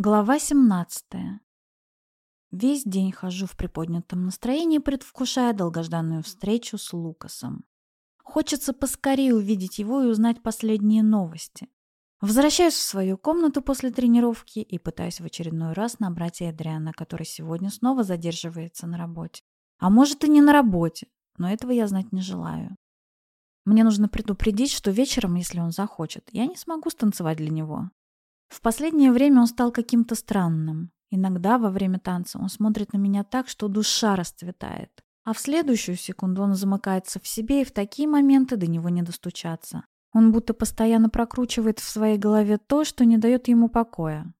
Глава 17. Весь день хожу в приподнятом настроении, предвкушая долгожданную встречу с Лукасом. Хочется поскорее увидеть его и узнать последние новости. Возвращаюсь в свою комнату после тренировки и пытаюсь в очередной раз набрать Эдриана, который сегодня снова задерживается на работе. А может и не на работе, но этого я знать не желаю. Мне нужно предупредить, что вечером, если он захочет, я не смогу станцевать для него. В последнее время он стал каким-то странным. Иногда во время танца он смотрит на меня так, что душа расцветает. А в следующую секунду он замыкается в себе, и в такие моменты до него не достучаться. Он будто постоянно прокручивает в своей голове то, что не дает ему покоя.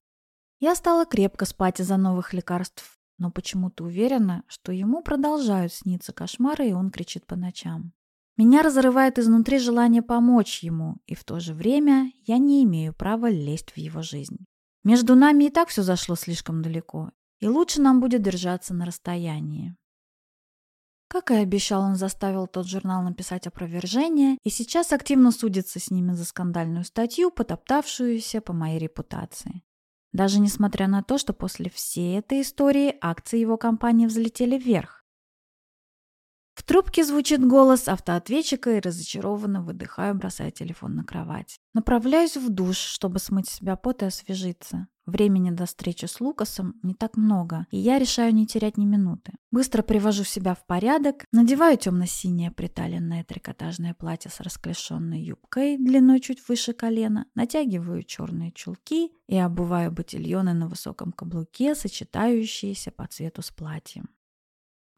Я стала крепко спать из-за новых лекарств, но почему-то уверена, что ему продолжают сниться кошмары, и он кричит по ночам. Меня разрывает изнутри желание помочь ему, и в то же время я не имею права лезть в его жизнь. Между нами и так все зашло слишком далеко, и лучше нам будет держаться на расстоянии. Как и обещал, он заставил тот журнал написать опровержение и сейчас активно судится с ними за скандальную статью, потоптавшуюся по моей репутации. Даже несмотря на то, что после всей этой истории акции его компании взлетели вверх. В трубке звучит голос автоответчика и разочарованно выдыхаю, бросая телефон на кровать. Направляюсь в душ, чтобы смыть себя пот и освежиться. Времени до встречи с Лукасом не так много, и я решаю не терять ни минуты. Быстро привожу себя в порядок, надеваю темно-синее приталенное трикотажное платье с расклешенной юбкой длиной чуть выше колена, натягиваю черные чулки и обуваю ботильоны на высоком каблуке, сочетающиеся по цвету с платьем.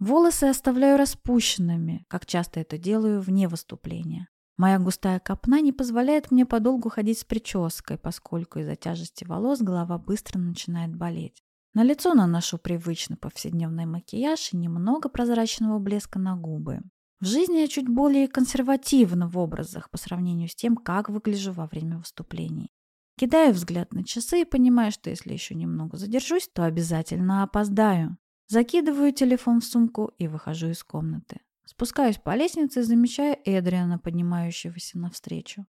Волосы оставляю распущенными, как часто это делаю вне выступления. Моя густая копна не позволяет мне подолгу ходить с прической, поскольку из-за тяжести волос голова быстро начинает болеть. На лицо наношу привычный повседневный макияж и немного прозрачного блеска на губы. В жизни я чуть более консервативна в образах по сравнению с тем, как выгляжу во время выступлений. Кидаю взгляд на часы и понимаю, что если еще немного задержусь, то обязательно опоздаю. Закидываю телефон в сумку и выхожу из комнаты. Спускаюсь по лестнице и замечаю Эдриана, поднимающегося навстречу.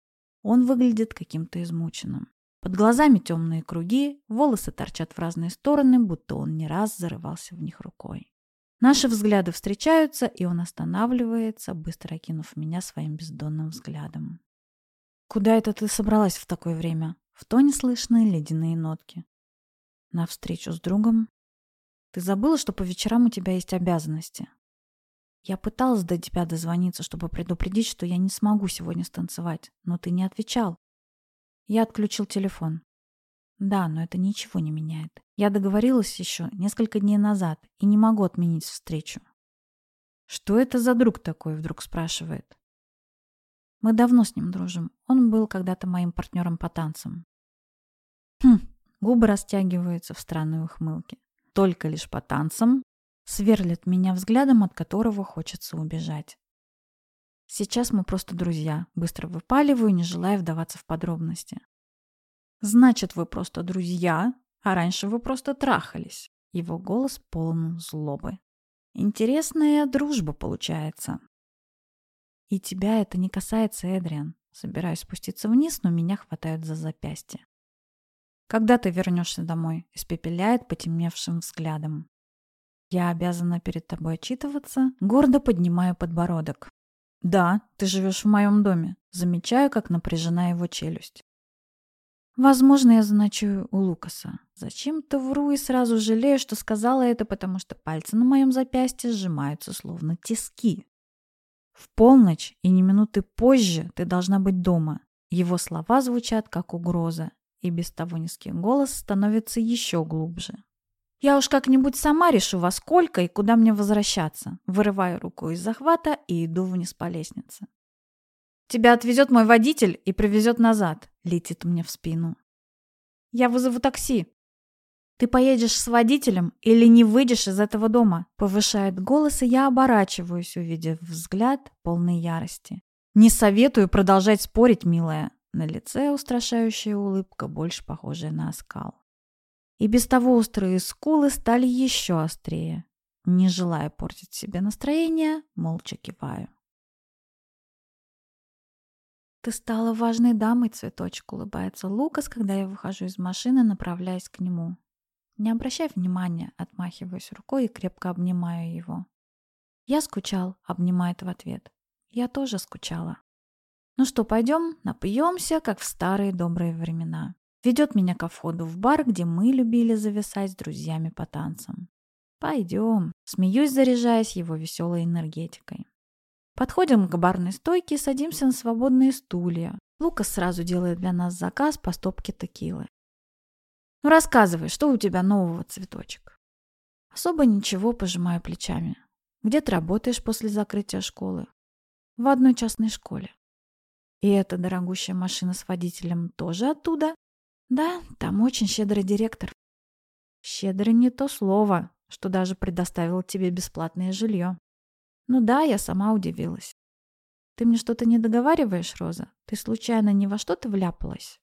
Он выглядит каким-то измученным. Под глазами темные круги, волосы торчат в разные стороны, будто он не раз зарывался в них рукой. Наши взгляды встречаются, и он останавливается, быстро окинув меня своим бездонным взглядом. «Куда это ты собралась в такое время?» В тоне слышны ледяные нотки. На встречу с другом ты забыла, что по вечерам у тебя есть обязанности? Я пыталась до тебя дозвониться, чтобы предупредить, что я не смогу сегодня станцевать, но ты не отвечал. Я отключил телефон. Да, но это ничего не меняет. Я договорилась еще несколько дней назад и не могу отменить встречу. Что это за друг такой, вдруг спрашивает. Мы давно с ним дружим. Он был когда-то моим партнером по танцам. Хм, губы растягиваются в странной ухмылке только лишь по танцам, сверлит меня взглядом, от которого хочется убежать. Сейчас мы просто друзья, быстро выпаливаю, не желая вдаваться в подробности. Значит, вы просто друзья, а раньше вы просто трахались. Его голос полон злобы. Интересная дружба получается. И тебя это не касается, Эдриан. Собираюсь спуститься вниз, но меня хватают за запястье. Когда ты вернешься домой?» – испепеляет потемневшим взглядом. «Я обязана перед тобой отчитываться?» Гордо поднимаю подбородок. «Да, ты живешь в моем доме». Замечаю, как напряжена его челюсть. Возможно, я заночую у Лукаса. Зачем-то вру и сразу жалею, что сказала это, потому что пальцы на моем запястье сжимаются словно тиски. В полночь и не минуты позже ты должна быть дома. Его слова звучат как угроза, и без того низкий голос становится еще глубже. «Я уж как-нибудь сама решу, во сколько и куда мне возвращаться». Вырываю руку из захвата и иду вниз по лестнице. «Тебя отвезет мой водитель и привезет назад», — летит мне в спину. «Я вызову такси». «Ты поедешь с водителем или не выйдешь из этого дома?» Повышает голос, и я оборачиваюсь, увидев взгляд полной ярости. «Не советую продолжать спорить, милая. На лице устрашающая улыбка, больше похожая на оскал. И без того острые скулы стали еще острее. Не желая портить себе настроение, молча киваю. ты стала важной дамой, цветочек», — улыбается Лукас, когда я выхожу из машины, направляясь к нему. Не обращай внимания, отмахиваюсь рукой и крепко обнимаю его. «Я скучал», — обнимает в ответ. «Я тоже скучала». «Ну что, пойдем, напьемся, как в старые добрые времена». Ведет меня ко входу в бар, где мы любили зависать с друзьями по танцам. «Пойдем», — смеюсь, заряжаясь его веселой энергетикой. Подходим к барной стойке и садимся на свободные стулья. Лукас сразу делает для нас заказ по стопке текилы. «Ну рассказывай, что у тебя нового, цветочек?» Особо ничего, пожимаю плечами. Где ты работаешь после закрытия школы? В одной частной школе. И эта дорогущая машина с водителем тоже оттуда? Да, там очень щедрый директор. Щедрый не то слово, что даже предоставил тебе бесплатное жилье. Ну да, я сама удивилась. Ты мне что-то не договариваешь, Роза? Ты случайно ни во что-то вляпалась?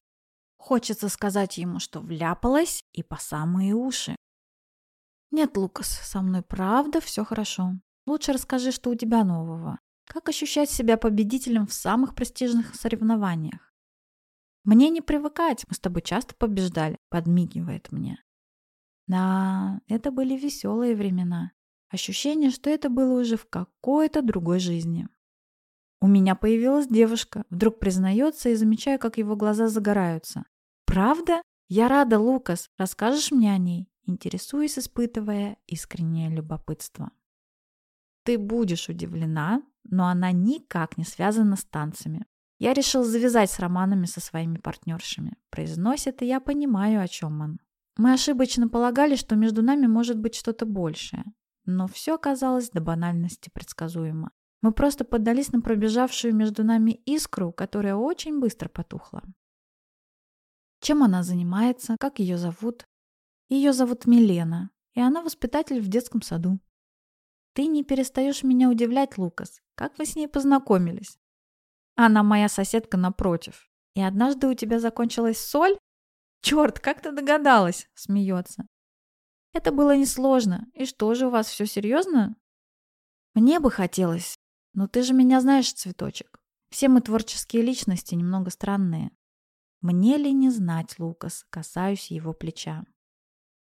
Хочется сказать ему, что вляпалась и по самые уши. Нет, Лукас, со мной правда все хорошо. Лучше расскажи, что у тебя нового. Как ощущать себя победителем в самых престижных соревнованиях? Мне не привыкать, мы с тобой часто побеждали, подмигивает мне. Да, это были веселые времена. Ощущение, что это было уже в какой-то другой жизни. У меня появилась девушка, вдруг признается и замечаю, как его глаза загораются. «Правда? Я рада, Лукас. Расскажешь мне о ней?» Интересуюсь, испытывая искреннее любопытство. Ты будешь удивлена, но она никак не связана с танцами. Я решил завязать с романами со своими партнершами. Произносит, и я понимаю, о чем он. Мы ошибочно полагали, что между нами может быть что-то большее. Но все оказалось до банальности предсказуемо. Мы просто поддались на пробежавшую между нами искру, которая очень быстро потухла. Чем она занимается, как ее зовут? Ее зовут Милена, и она воспитатель в детском саду. Ты не перестаешь меня удивлять, Лукас. Как вы с ней познакомились? Она моя соседка напротив. И однажды у тебя закончилась соль? Черт, как ты догадалась? Смеется. Это было несложно. И что же, у вас все серьезно? Мне бы хотелось. Но ты же меня знаешь, цветочек. Все мы творческие личности, немного странные. Мне ли не знать, Лукас, касаюсь его плеча.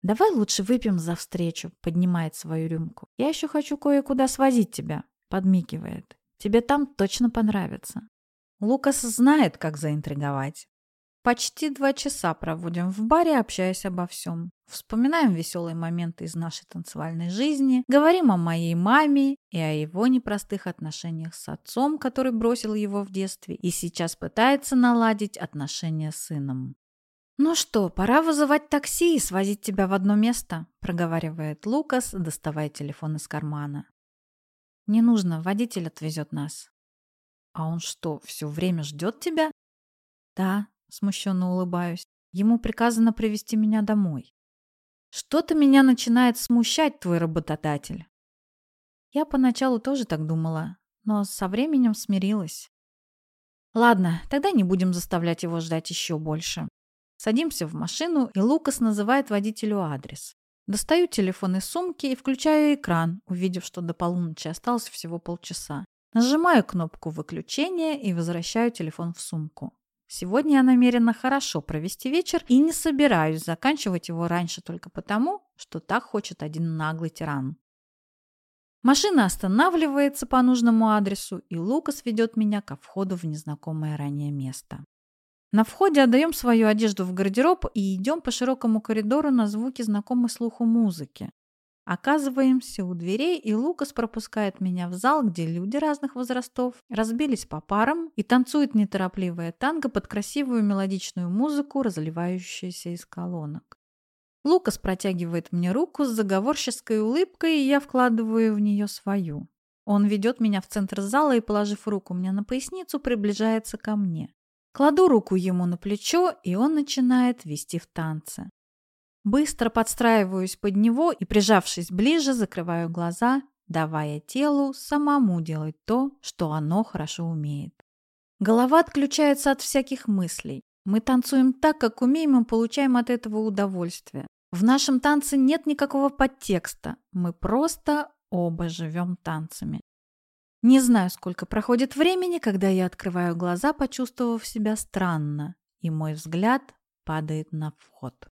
«Давай лучше выпьем за встречу», — поднимает свою рюмку. «Я еще хочу кое-куда свозить тебя», — подмигивает. «Тебе там точно понравится». Лукас знает, как заинтриговать. Почти два часа проводим в баре, общаясь обо всем. Вспоминаем веселые моменты из нашей танцевальной жизни, говорим о моей маме и о его непростых отношениях с отцом, который бросил его в детстве и сейчас пытается наладить отношения с сыном. «Ну что, пора вызывать такси и свозить тебя в одно место», проговаривает Лукас, доставая телефон из кармана. «Не нужно, водитель отвезет нас». «А он что, все время ждет тебя?» «Да», смущенно улыбаюсь. «Ему приказано привести меня домой». «Что-то меня начинает смущать твой работодатель». Я поначалу тоже так думала, но со временем смирилась. Ладно, тогда не будем заставлять его ждать еще больше. Садимся в машину, и Лукас называет водителю адрес. Достаю телефон из сумки и включаю экран, увидев, что до полуночи осталось всего полчаса. Нажимаю кнопку выключения и возвращаю телефон в сумку. Сегодня я намерена хорошо провести вечер и не собираюсь заканчивать его раньше только потому, что так хочет один наглый тиран. Машина останавливается по нужному адресу, и Лукас ведет меня ко входу в незнакомое ранее место. На входе отдаем свою одежду в гардероб и идем по широкому коридору на звуки знакомой слуху музыки. Оказываемся у дверей, и Лукас пропускает меня в зал, где люди разных возрастов разбились по парам и танцуют неторопливое танго под красивую мелодичную музыку, разливающуюся из колонок. Лукас протягивает мне руку с заговорческой улыбкой, и я вкладываю в нее свою. Он ведет меня в центр зала и, положив руку мне на поясницу, приближается ко мне. Кладу руку ему на плечо, и он начинает вести в танце. Быстро подстраиваюсь под него и, прижавшись ближе, закрываю глаза, давая телу самому делать то, что оно хорошо умеет. Голова отключается от всяких мыслей. Мы танцуем так, как умеем, и получаем от этого удовольствие. В нашем танце нет никакого подтекста. Мы просто оба живем танцами. Не знаю, сколько проходит времени, когда я открываю глаза, почувствовав себя странно, и мой взгляд падает на вход.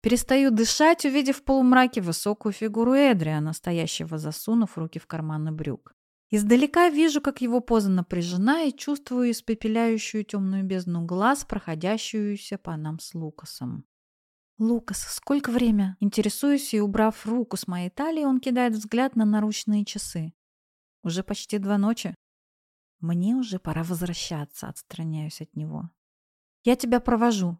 Перестаю дышать, увидев в полумраке высокую фигуру Эдриана, стоящего засунув руки в карманы брюк. Издалека вижу, как его поза напряжена, и чувствую испепеляющую темную бездну глаз, проходящуюся по нам с Лукасом. «Лукас, сколько время?» Интересуюсь, и, убрав руку с моей талии, он кидает взгляд на наручные часы. «Уже почти два ночи. Мне уже пора возвращаться», — отстраняюсь от него. «Я тебя провожу».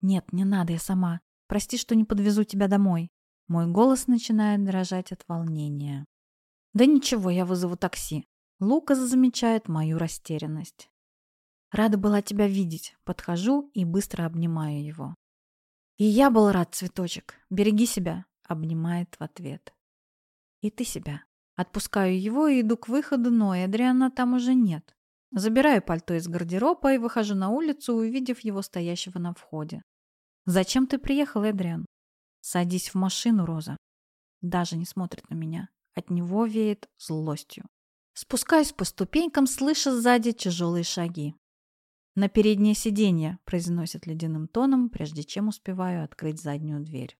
«Нет, не надо, я сама. Прости, что не подвезу тебя домой». Мой голос начинает дрожать от волнения. Да ничего, я вызову такси. Лукас замечает мою растерянность. Рада была тебя видеть. Подхожу и быстро обнимаю его. И я был рад, цветочек. Береги себя. Обнимает в ответ. И ты себя. Отпускаю его и иду к выходу, но Эдриана там уже нет. Забираю пальто из гардероба и выхожу на улицу, увидев его стоящего на входе. «Зачем ты приехал, Эдриан?» «Садись в машину, Роза». Даже не смотрит на меня. От него веет злостью. Спускаюсь по ступенькам, слыша сзади тяжелые шаги. «На переднее сиденье», — произносит ледяным тоном, прежде чем успеваю открыть заднюю дверь.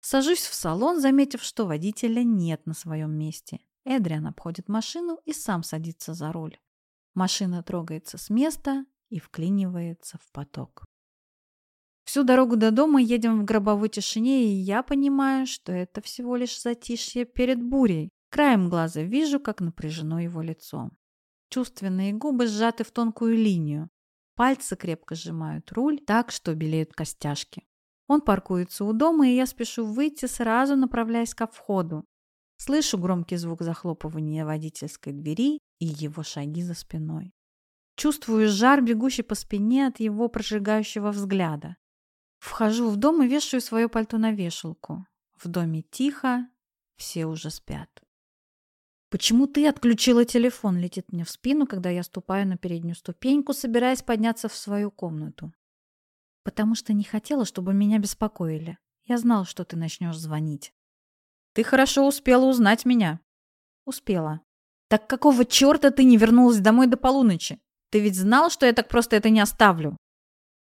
Сажусь в салон, заметив, что водителя нет на своем месте. Эдриан обходит машину и сам садится за руль. Машина трогается с места и вклинивается в поток. Всю дорогу до дома едем в гробовой тишине, и я понимаю, что это всего лишь затишье перед бурей. Краем глаза вижу, как напряжено его лицо. Чувственные губы сжаты в тонкую линию. Пальцы крепко сжимают руль так, что белеют костяшки. Он паркуется у дома, и я спешу выйти, сразу направляясь ко входу. Слышу громкий звук захлопывания водительской двери и его шаги за спиной. Чувствую жар, бегущий по спине от его прожигающего взгляда. Вхожу в дом и вешаю свое пальто на вешалку. В доме тихо, все уже спят. «Почему ты отключила телефон?» — летит мне в спину, когда я ступаю на переднюю ступеньку, собираясь подняться в свою комнату. «Потому что не хотела, чтобы меня беспокоили. Я знала, что ты начнешь звонить». «Ты хорошо успела узнать меня». «Успела». «Так какого черта ты не вернулась домой до полуночи? Ты ведь знал, что я так просто это не оставлю?»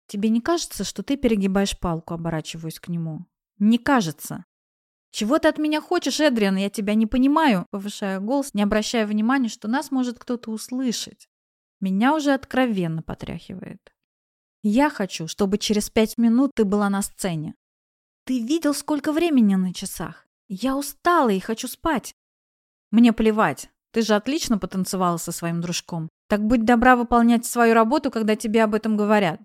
«Тебе не кажется, что ты перегибаешь палку?» — оборачиваюсь к нему. «Не кажется. «Чего ты от меня хочешь, Эдриан? Я тебя не понимаю!» Повышаю голос, не обращая внимания, что нас может кто-то услышать. Меня уже откровенно потряхивает. «Я хочу, чтобы через пять минут ты была на сцене. Ты видел, сколько времени на часах? Я устала и хочу спать!» «Мне плевать. Ты же отлично потанцевала со своим дружком. Так будь добра выполнять свою работу, когда тебе об этом говорят.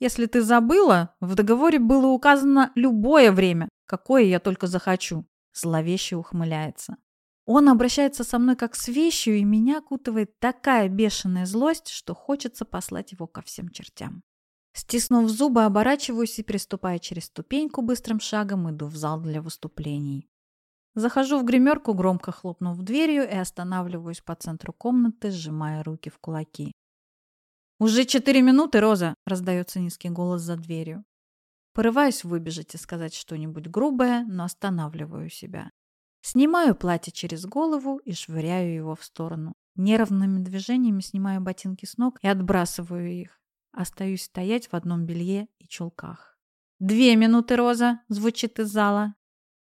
Если ты забыла, в договоре было указано любое время, какое я только захочу. Зловеще ухмыляется. Он обращается со мной как с вещью, и меня окутывает такая бешеная злость, что хочется послать его ко всем чертям. Стиснув зубы, оборачиваюсь и, приступая через ступеньку, быстрым шагом иду в зал для выступлений. Захожу в гримерку, громко хлопнув дверью, и останавливаюсь по центру комнаты, сжимая руки в кулаки. «Уже четыре минуты, Роза!» — раздается низкий голос за дверью. Порываюсь выбежать и сказать что-нибудь грубое, но останавливаю себя. Снимаю платье через голову и швыряю его в сторону. Нервными движениями снимаю ботинки с ног и отбрасываю их. Остаюсь стоять в одном белье и чулках. «Две минуты, Роза!» — звучит из зала.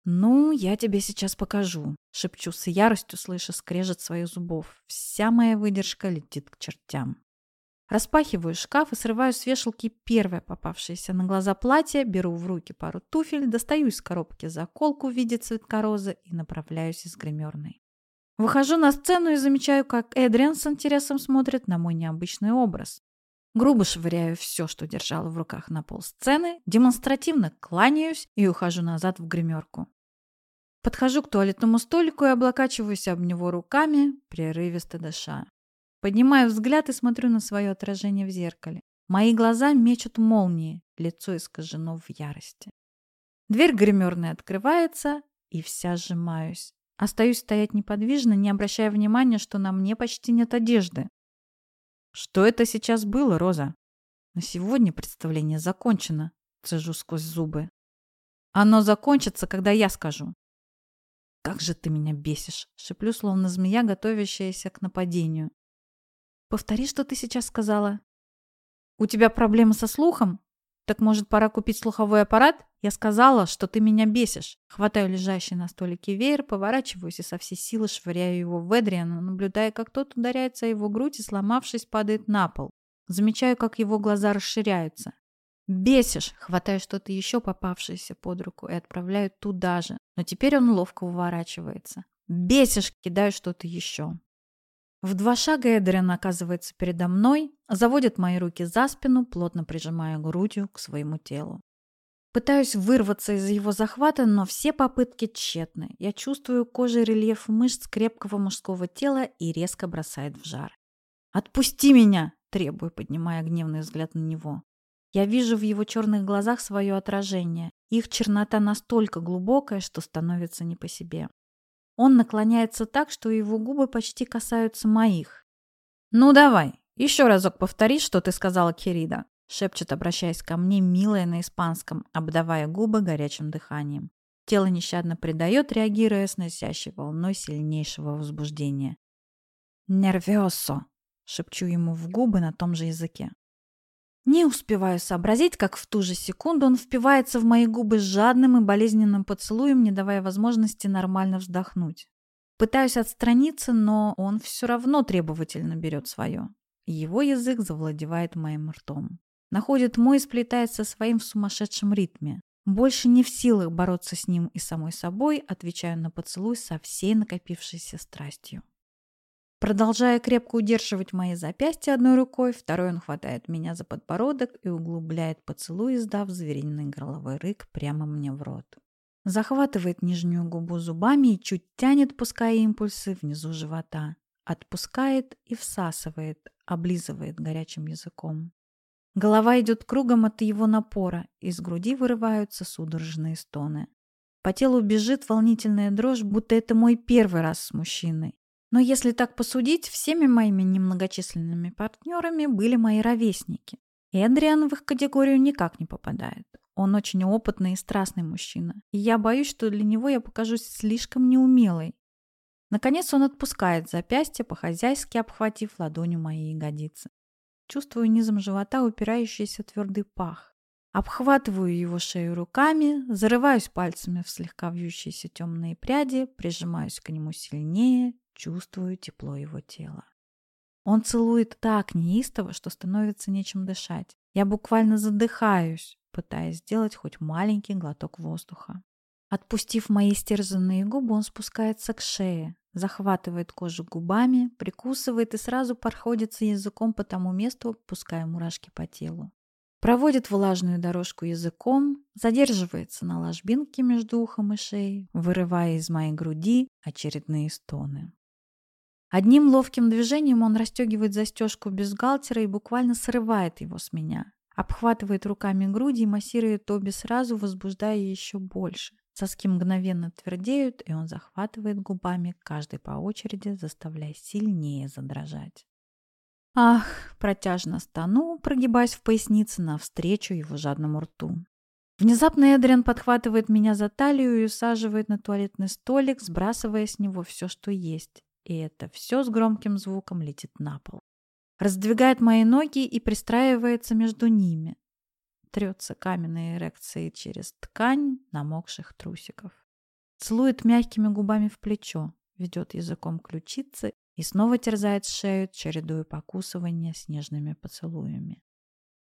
«Ну, я тебе сейчас покажу», — шепчу с яростью, слыша скрежет своих зубов. Вся моя выдержка летит к чертям. Распахиваю шкаф и срываю с вешалки первое попавшееся на глаза платье, беру в руки пару туфель, достаю из коробки заколку в виде цветка розы и направляюсь из гримерной. Выхожу на сцену и замечаю, как Эдриан с интересом смотрит на мой необычный образ. Грубо швыряю все, что держала в руках на пол сцены, демонстративно кланяюсь и ухожу назад в гримерку. Подхожу к туалетному столику и облокачиваюсь об него руками, прерывисто дыша. Поднимаю взгляд и смотрю на свое отражение в зеркале. Мои глаза мечут молнии, лицо искажено в ярости. Дверь гримерной открывается, и вся сжимаюсь. Остаюсь стоять неподвижно, не обращая внимания, что на мне почти нет одежды. Что это сейчас было, Роза? На сегодня представление закончено, цежу сквозь зубы. Оно закончится, когда я скажу. «Как же ты меня бесишь!» — шеплю, словно змея, готовящаяся к нападению. «Повтори, что ты сейчас сказала». «У тебя проблемы со слухом? Так может, пора купить слуховой аппарат? Я сказала, что ты меня бесишь». Хватаю лежащий на столике веер, поворачиваюсь и со всей силы швыряю его в Эдриана, наблюдая, как тот ударяется о его грудь и, сломавшись, падает на пол. Замечаю, как его глаза расширяются. «Бесишь!» Хватаю что-то еще попавшееся под руку и отправляю туда же. Но теперь он ловко уворачивается. «Бесишь!» Кидаю что-то еще. В два шага Эдриан оказывается передо мной, заводит мои руки за спину, плотно прижимая грудью к своему телу. Пытаюсь вырваться из его захвата, но все попытки тщетны. Я чувствую кожей рельеф мышц крепкого мужского тела и резко бросает в жар. «Отпусти меня!» – требую, поднимая гневный взгляд на него. Я вижу в его черных глазах свое отражение. Их чернота настолько глубокая, что становится не по себе. Он наклоняется так, что его губы почти касаются моих. «Ну давай, еще разок повтори, что ты сказала Кирида», шепчет, обращаясь ко мне, милая на испанском, обдавая губы горячим дыханием. Тело нещадно придает, реагируя с носящей волной сильнейшего возбуждения. «Нервиосо!» — шепчу ему в губы на том же языке. Не успеваю сообразить, как в ту же секунду он впивается в мои губы жадным и болезненным поцелуем, не давая возможности нормально вздохнуть. Пытаюсь отстраниться, но он все равно требовательно берет свое. Его язык завладевает моим ртом. Находит мой и сплетается своим в сумасшедшем ритме. Больше не в силах бороться с ним и самой собой, отвечаю на поцелуй со всей накопившейся страстью. Продолжая крепко удерживать мои запястья одной рукой, второй он хватает меня за подбородок и углубляет поцелуй, издав звериный горловой рык прямо мне в рот. Захватывает нижнюю губу зубами и чуть тянет, пуская импульсы внизу живота. Отпускает и всасывает, облизывает горячим языком. Голова идет кругом от его напора, из груди вырываются судорожные стоны. По телу бежит волнительная дрожь, будто это мой первый раз с мужчиной. Но если так посудить, всеми моими немногочисленными партнерами были мои ровесники. Эдриан в их категорию никак не попадает. Он очень опытный и страстный мужчина. И я боюсь, что для него я покажусь слишком неумелой. Наконец он отпускает запястье, по-хозяйски обхватив ладонью мои ягодицы. Чувствую низом живота упирающийся твердый пах. Обхватываю его шею руками, зарываюсь пальцами в слегка вьющиеся темные пряди, прижимаюсь к нему сильнее, Чувствую тепло его тела. Он целует так неистово, что становится нечем дышать. Я буквально задыхаюсь, пытаясь сделать хоть маленький глоток воздуха. Отпустив мои стерзанные губы, он спускается к шее, захватывает кожу губами, прикусывает и сразу проходится языком по тому месту, пуская мурашки по телу. Проводит влажную дорожку языком, задерживается на ложбинке между ухом и шеей, вырывая из моей груди очередные стоны. Одним ловким движением он расстегивает застежку бюстгальтера и буквально срывает его с меня. Обхватывает руками груди и массирует обе сразу, возбуждая еще больше. Соски мгновенно твердеют, и он захватывает губами каждый по очереди, заставляя сильнее задрожать. Ах, протяжно стану, прогибаясь в пояснице навстречу его жадному рту. Внезапно Эдриан подхватывает меня за талию и усаживает на туалетный столик, сбрасывая с него все, что есть и это все с громким звуком летит на пол. Раздвигает мои ноги и пристраивается между ними. Трется каменной эрекцией через ткань намокших трусиков. Целует мягкими губами в плечо, ведет языком ключицы и снова терзает шею, чередуя покусывания с нежными поцелуями.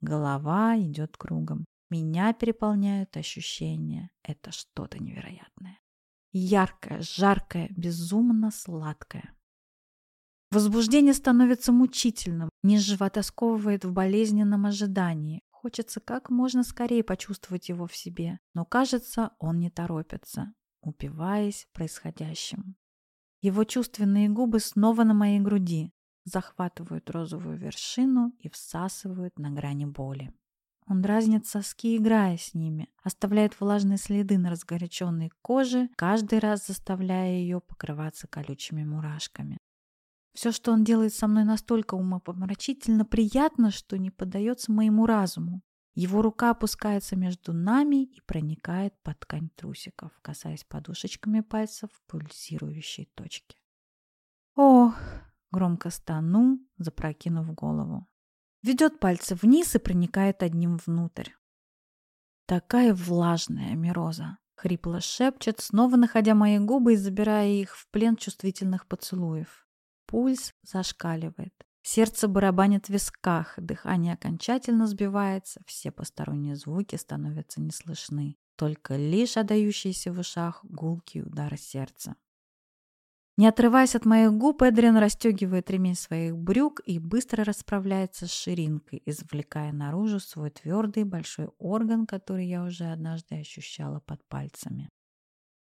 Голова идет кругом. Меня переполняют ощущения. Это что-то невероятное. Яркое, жаркое, безумно сладкое. Возбуждение становится мучительным, низ живота сковывает в болезненном ожидании. Хочется как можно скорее почувствовать его в себе, но кажется, он не торопится, упиваясь происходящим. Его чувственные губы снова на моей груди, захватывают розовую вершину и всасывают на грани боли. Он дразнит соски, играя с ними, оставляет влажные следы на разгоряченной коже, каждый раз заставляя ее покрываться колючими мурашками. Все, что он делает со мной, настолько умопомрачительно приятно, что не поддается моему разуму. Его рука опускается между нами и проникает под ткань трусиков, касаясь подушечками пальцев пульсирующей точки. Ох, громко стану, запрокинув голову. Ведет пальцы вниз и проникает одним внутрь. Такая влажная мироза. Хрипло шепчет, снова находя мои губы и забирая их в плен чувствительных поцелуев. Пульс зашкаливает. Сердце барабанит в висках, дыхание окончательно сбивается, все посторонние звуки становятся неслышны. Только лишь отдающиеся в ушах гулкие удары сердца. Не отрываясь от моих губ, Эдриан расстегивает ремень своих брюк и быстро расправляется с ширинкой, извлекая наружу свой твердый большой орган, который я уже однажды ощущала под пальцами.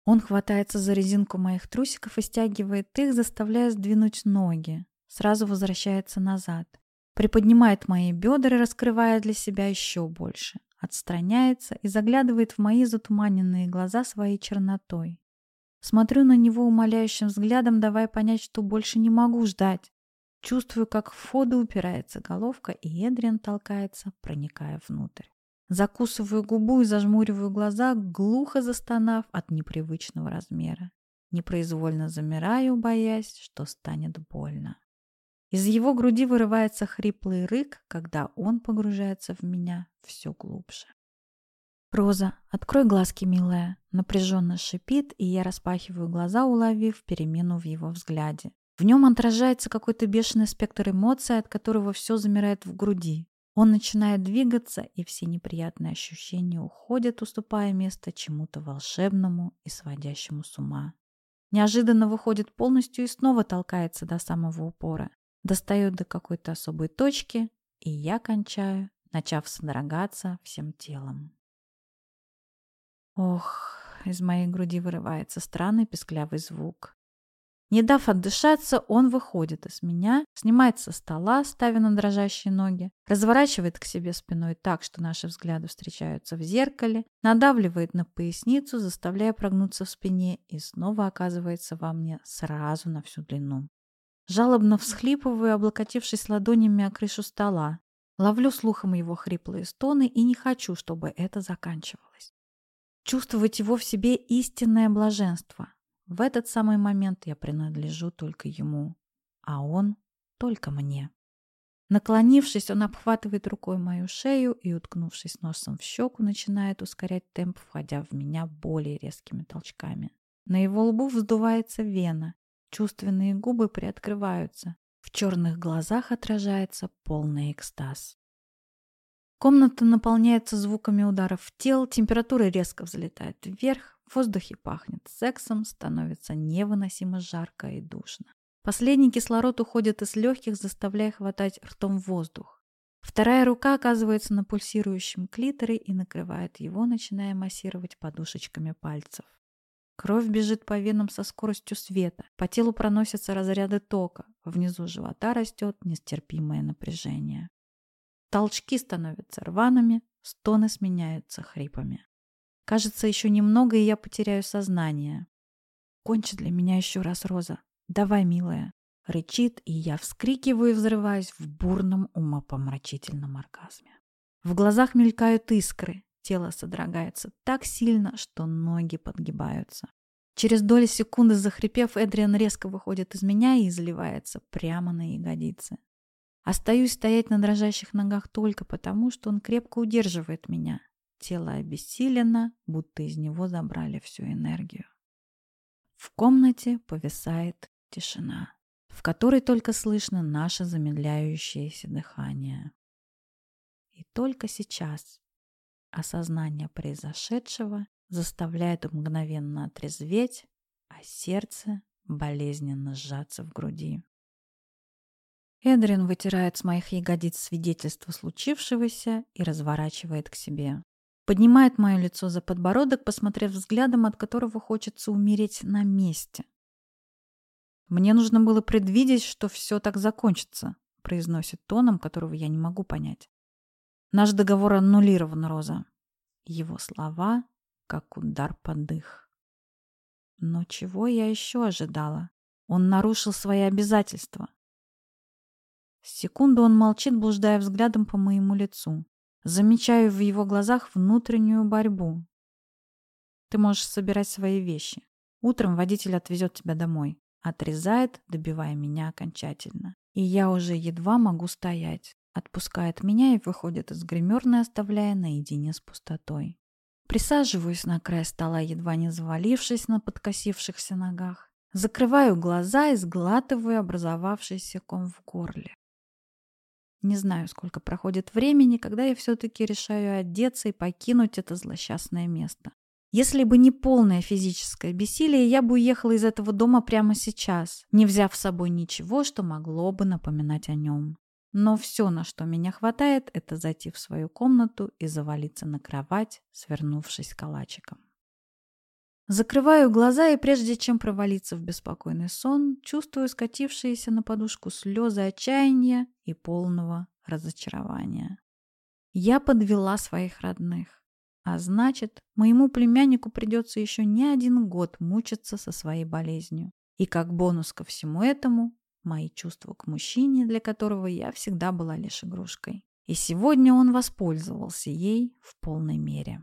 Он хватается за резинку моих трусиков и стягивает их, заставляя сдвинуть ноги. Сразу возвращается назад. Приподнимает мои бедра, раскрывая для себя еще больше. Отстраняется и заглядывает в мои затуманенные глаза своей чернотой. Смотрю на него умоляющим взглядом, давая понять, что больше не могу ждать. Чувствую, как в входу упирается головка, и Эдриан толкается, проникая внутрь. Закусываю губу и зажмуриваю глаза, глухо застонав от непривычного размера. Непроизвольно замираю, боясь, что станет больно. Из его груди вырывается хриплый рык, когда он погружается в меня все глубже. «Роза, открой глазки, милая!» Напряженно шипит, и я распахиваю глаза, уловив перемену в его взгляде. В нем отражается какой-то бешеный спектр эмоций, от которого все замирает в груди. Он начинает двигаться, и все неприятные ощущения уходят, уступая место чему-то волшебному и сводящему с ума. Неожиданно выходит полностью и снова толкается до самого упора. Достает до какой-то особой точки, и я кончаю, начав содрогаться всем телом. Ох, из моей груди вырывается странный песклявый звук. Не дав отдышаться, он выходит из меня, снимает со стола, ставя на дрожащие ноги, разворачивает к себе спиной так, что наши взгляды встречаются в зеркале, надавливает на поясницу, заставляя прогнуться в спине и снова оказывается во мне сразу на всю длину. Жалобно всхлипываю, облокотившись ладонями о крышу стола. Ловлю слухом его хриплые стоны и не хочу, чтобы это заканчивалось. Чувствовать его в себе истинное блаженство. В этот самый момент я принадлежу только ему, а он только мне. Наклонившись, он обхватывает рукой мою шею и, уткнувшись носом в щеку, начинает ускорять темп, входя в меня более резкими толчками. На его лбу вздувается вена, чувственные губы приоткрываются, в черных глазах отражается полный экстаз. Комната наполняется звуками ударов в тело, температура резко взлетает вверх, в воздухе пахнет сексом, становится невыносимо жарко и душно. Последний кислород уходит из легких, заставляя хватать ртом воздух. Вторая рука оказывается на пульсирующем клиторе и накрывает его, начиная массировать подушечками пальцев. Кровь бежит по венам со скоростью света, по телу проносятся разряды тока, внизу живота растет нестерпимое напряжение. Толчки становятся рваными, стоны сменяются хрипами. Кажется, еще немного, и я потеряю сознание. Кончи для меня еще раз, Роза. Давай, милая. Рычит, и я вскрикиваю и взрываюсь в бурном умопомрачительном оргазме. В глазах мелькают искры, тело содрогается так сильно, что ноги подгибаются. Через доли секунды захрипев, Эдриан резко выходит из меня и заливается прямо на ягодицы. Остаюсь стоять на дрожащих ногах только потому, что он крепко удерживает меня. Тело обессилено, будто из него забрали всю энергию. В комнате повисает тишина, в которой только слышно наше замедляющееся дыхание. И только сейчас осознание произошедшего заставляет мгновенно отрезветь, а сердце болезненно сжаться в груди. Эдрин вытирает с моих ягодиц свидетельство случившегося и разворачивает к себе. Поднимает мое лицо за подбородок, посмотрев взглядом, от которого хочется умереть на месте. «Мне нужно было предвидеть, что все так закончится», произносит тоном, которого я не могу понять. «Наш договор аннулирован, Роза». Его слова как удар под дых. Но чего я еще ожидала? Он нарушил свои обязательства. Секунду он молчит, блуждая взглядом по моему лицу. Замечаю в его глазах внутреннюю борьбу. Ты можешь собирать свои вещи. Утром водитель отвезет тебя домой. Отрезает, добивая меня окончательно. И я уже едва могу стоять. Отпускает меня и выходит из гримерной, оставляя наедине с пустотой. Присаживаюсь на край стола, едва не завалившись на подкосившихся ногах. Закрываю глаза и сглатываю образовавшийся ком в горле. Не знаю, сколько проходит времени, когда я все-таки решаю одеться и покинуть это злосчастное место. Если бы не полное физическое бессилие, я бы уехала из этого дома прямо сейчас, не взяв с собой ничего, что могло бы напоминать о нем. Но все, на что меня хватает, это зайти в свою комнату и завалиться на кровать, свернувшись калачиком. Закрываю глаза и прежде чем провалиться в беспокойный сон, чувствую скатившиеся на подушку слезы отчаяния и полного разочарования. Я подвела своих родных. А значит, моему племяннику придется еще не один год мучиться со своей болезнью. И как бонус ко всему этому, мои чувства к мужчине, для которого я всегда была лишь игрушкой. И сегодня он воспользовался ей в полной мере.